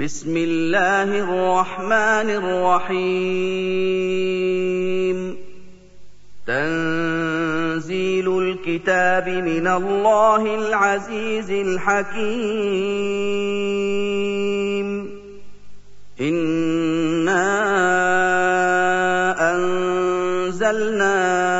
بسم الله الرحمن الرحيم. تنزيل الكتاب من الله العزيز الحكيم. إنا أنزلنا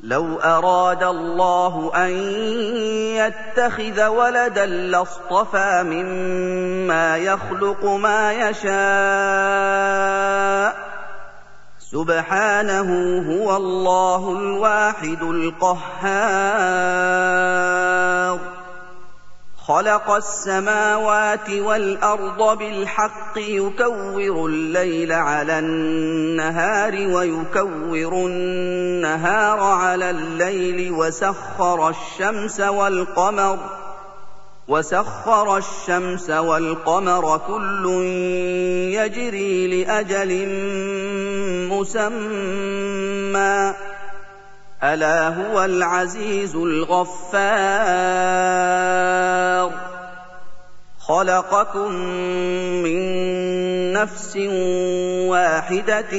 لو أراد الله أن يتخذ ولدا لاصطفى مما يخلق ما يشاء. سبحانه هو الله الواحد القهار. خلق السماوات والأرض بالحق يكور الليل على النهار ويكور النهار على الليل وسخر الشمس والقمر وسخر الشمس والقمر كل يجري لأجل مسمى ألا هو العزيز الغفار. خلقكم من نفس واحدة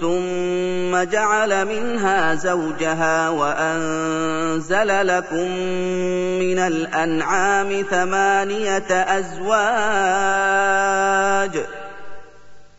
ثم جعل منها زوجها وأنزل لكم من الأنعام ثمانية أزواج.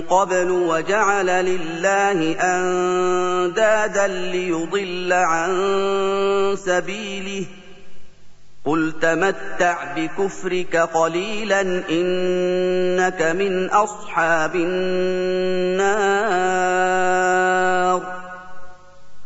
قبل وجعل لله أندادا ليضل عن سبيله. قل تمتع بكفرك قليلا إنك من أصحاب النار.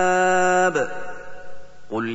قل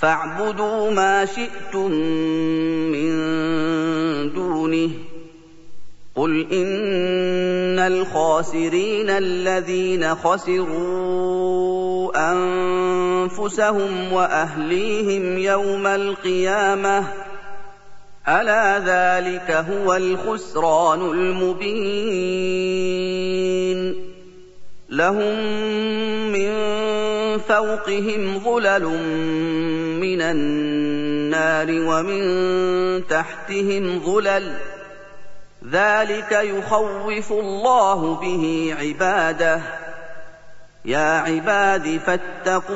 فاعبدوا ما شئتم من دونه. قل إن الخاسرين الذين خسروا أنفسهم وأهليهم يوم القيامة. ألا ذلك هو الخسران المبين. لهم من فوقهم ظلل من النار ومن تحتهم ظلل. ذلك يخوف الله به عباده. يا عباد فاتقون.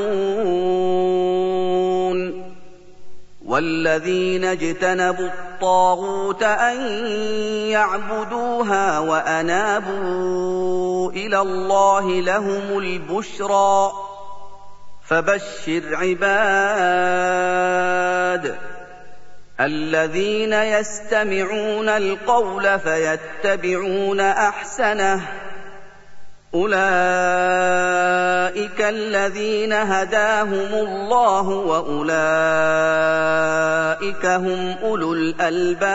والذين اجتنبوا الطاغوت أن يعبدوها وأنابوا إلى الله لهم البشرى. فبشر عباد الذين يستمعون القول فيتبعون أحسنه. أُولَٰئِكَ الَّذِينَ هَدَاهُمُ اللَّهُ ۖ وَأُولَٰئِكَ هُمْ أُولُو الْأَلْبَابِ.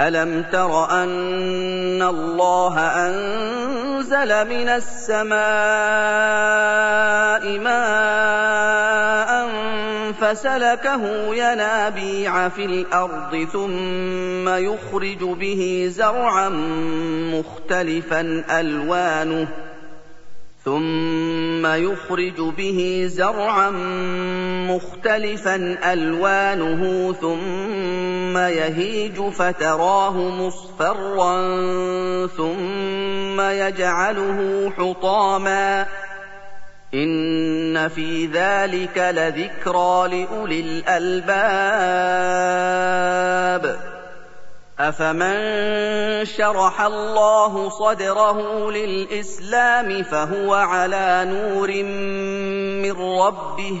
ألم تر أن الله أنزل من السماء ماء فسلكه ينابيع في الأرض ثم يخرج به زرعا مختلفا ألوانه ثم يخرج به زرعا مختلفا ألوانه ثم يهيج فتراه مصفرا ثم يجعله حطاما. إن في ذلك لذكرى لأولي الألباب. أفمن شرح الله صدره للإسلام فهو على نور من ربه.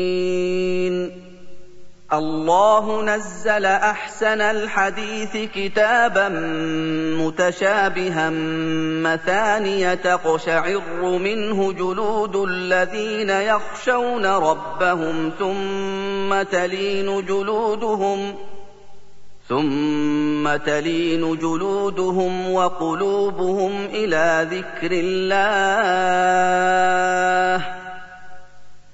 الله نزل أحسن الحديث كتابا متشابها مثانية تقشعر منه جلود الذين يخشون ربهم ثم تلين جلودهم ثم تلين جلودهم وقلوبهم إلى ذكر الله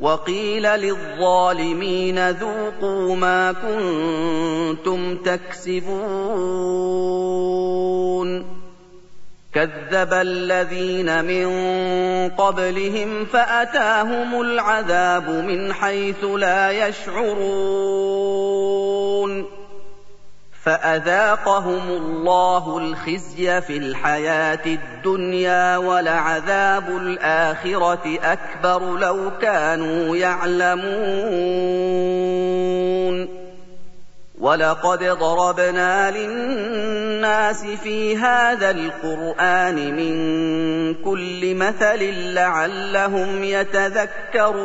وقيل للظالمين ذوقوا ما كنتم تكسبون. كذب الذين من قبلهم فأتاهم العذاب من حيث لا يشعرون. فأذاقهم الله الخزي في الحياة الدنيا ولعذاب الآخرة أكبر لو كانوا يعلمون. ولقد ضربنا للناس في هذا القرآن من كل مثل لعلهم يتذكرون.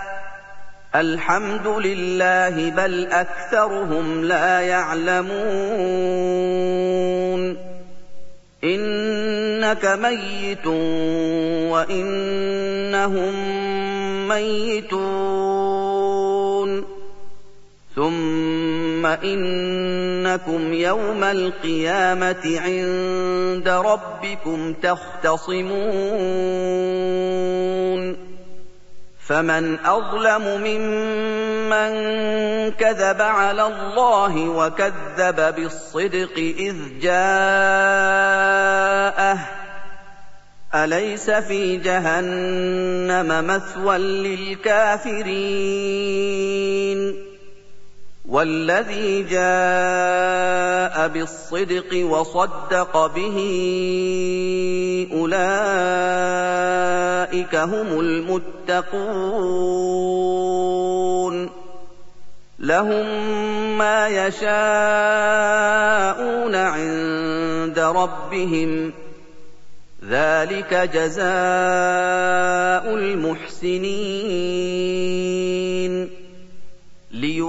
الحمد لله بل أكثرهم لا يعلمون. إنك ميت وإنهم ميتون. ثم إنكم يوم القيامة عند ربكم تختصمون. فمن أظلم ممن كذب على الله وكذب بالصدق إذ جاءه. أليس في جهنم مثوى للكافرين؟ والذي جاء بالصدق وصدق به أولئك هم المتقون. لهم ما يشاءون عند ربهم. ذلك جزاء المحسنين.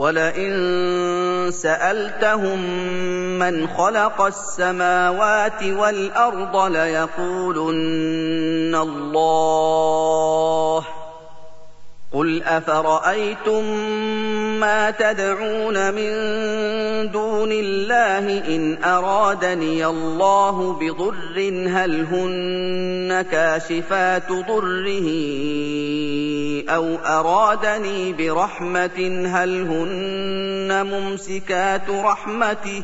ولئن سالتهم من خلق السماوات والارض ليقولن الله قل افرايتم ما تدعون من دون الله ان ارادني الله بضر هل هن كاشفات ضره أو ارادني برحمه هل هن ممسكات رحمته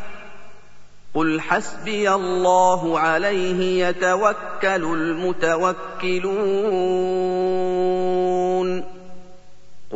قل حسبي الله عليه يتوكل المتوكلون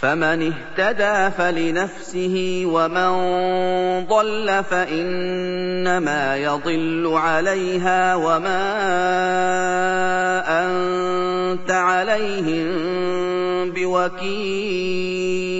فمن اهتدى فلنفسه ومن ضل فإنما يضل عليها وما أنت عليهم بوكيل.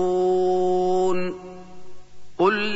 قل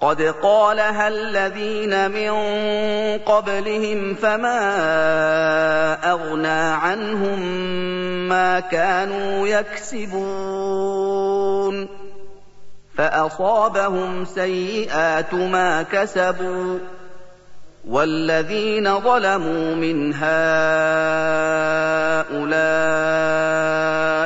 قد قالها الذين من قبلهم فما أغنى عنهم ما كانوا يكسبون. فأصابهم سيئات ما كسبوا. والذين ظلموا من هؤلاء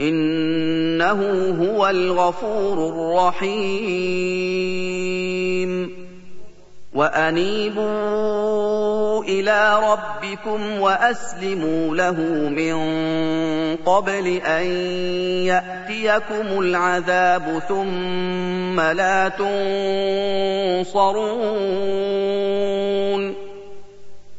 إِنَّهُ هُوَ الْغَفُورُ الرَّحِيمُ. وَأَنِيبُوا إِلَىٰ رَبِّكُمْ وَأَسْلِمُوا لَهُ مِن قَبْلِ أَن يَأْتِيَكُمُ الْعَذَابُ ثُمَّ لَا تُنصَرُونَ.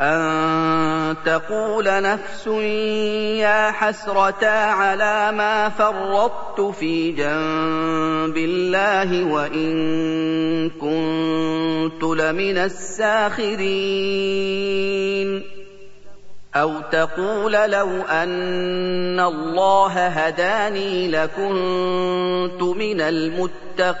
أن تقول نفس يا حسرتا على ما فرطت في جنب الله وإن كنت لمن الساخرين. أو تقول لو أن الله هداني لكنت من المتقين.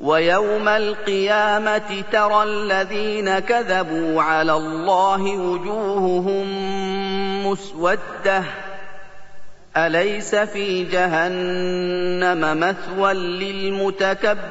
ويوم القيامة ترى الذين كذبوا على الله وجوههم مسودة. أليس في جهنم مثوى للمتكبرين؟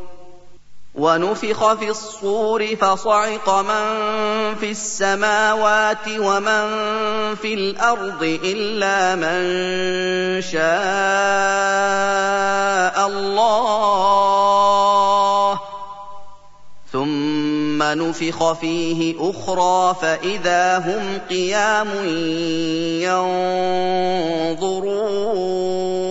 ونفخ في الصور فصعق من في السماوات ومن في الأرض إلا من شاء الله. ثم نفخ فيه أخرى فإذا هم قيام ينظرون.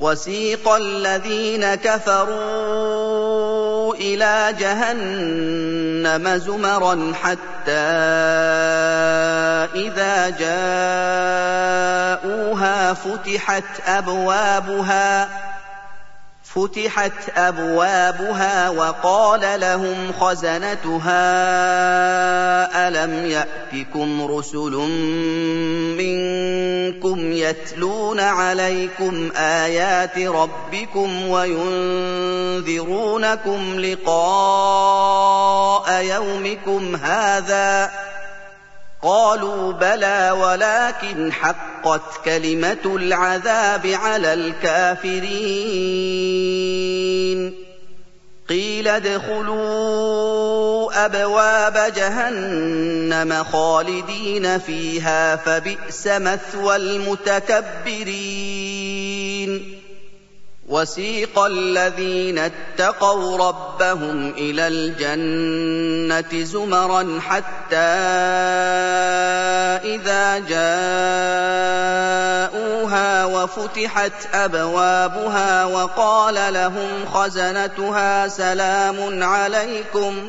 وسيق الذين كفروا إلى جهنم زمرا حتى إذا جاءوها فتحت أبوابها فتحت أبوابها وقال لهم خزنتها ألم يأتكم رسل منكم يتلون عليكم آيات ربكم وينذرونكم لقاء يومكم هذا قالوا بلى ولكن حقت كلمة العذاب على الكافرين. قيل ادخلوا أبواب جهنم خالدين فيها فبئس مثوى المتكبرين. وسيق الذين اتقوا ربهم إلى الجنة زمرا حتى إذا جاءوها وفتحت أبوابها وقال لهم خزنتها سلام عليكم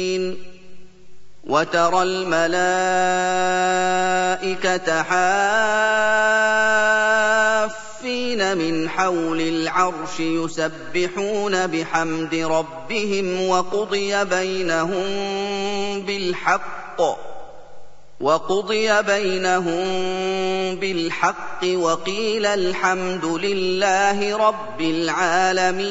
وترى الملائكة حافين من حول العرش يسبحون بحمد ربهم وقضي بينهم بالحق وقضي بينهم بالحق وقيل الحمد لله رب العالمين.